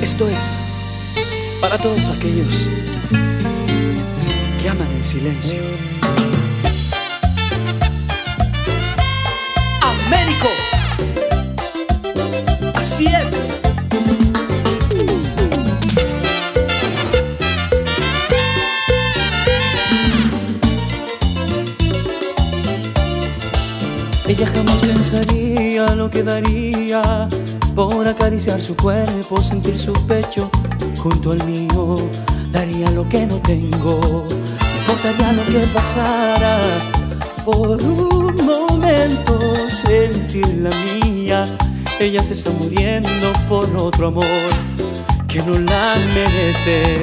Esto es para todos aquellos que aman en silencio. Ella jamás pensaría lo que daría por acariciar su cuerpo, sentir su pecho junto al mío. Daría lo que no tengo, importaría lo que pasara. Por un momento sentir la mía, ella se está muriendo por otro amor que no la merece.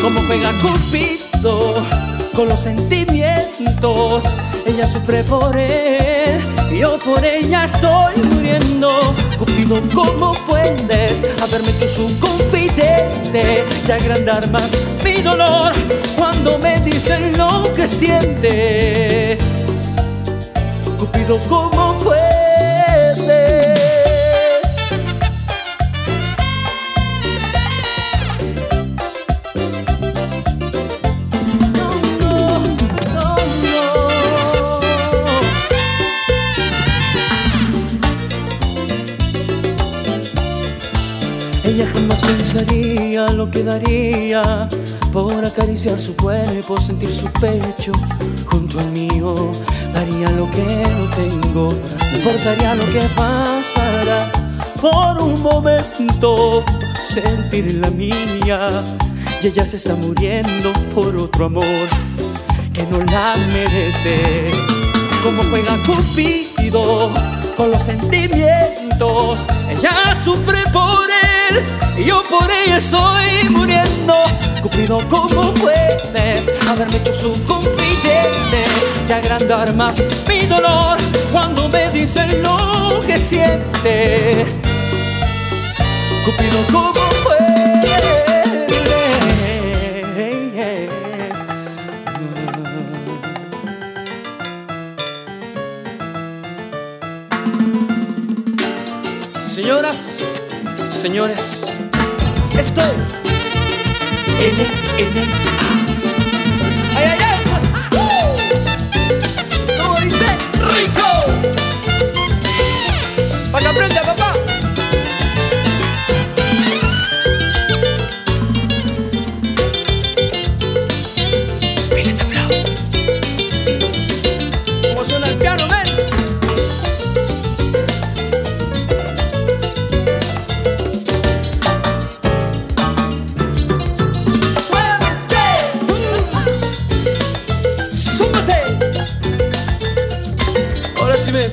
Como juega Cupido con los sentimientos, ella sufre por él, yo por ella estoy muriendo. Cupido, ¿cómo puedes haberme hecho su confidente y agrandar más mi dolor cuando me dicen lo que siente? Cupido, ¿cómo puedes? Ella jamás pensaría lo que daría por acariciar su cuerpo, sentir su pecho junto al mío. Daría lo que no tengo, importaría lo que pasara. Por un momento sentir la mía y ella se está muriendo por otro amor que no la merece. Como juega Cupido con los sentimientos, ella sufre por él por ella estoy muriendo. Cupido, ¿cómo puedes haberme hecho su confidente y agrandar más mi dolor cuando me dicen lo que siente? Cupido, ¿cómo Señoras, señores, esto es NNA. ¡Ay, ay, ay! ¡Uh! ¿Cómo dice? ¡Rico! ¡Para que aprenda, papá!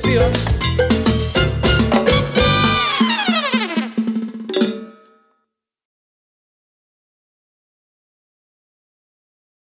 feel.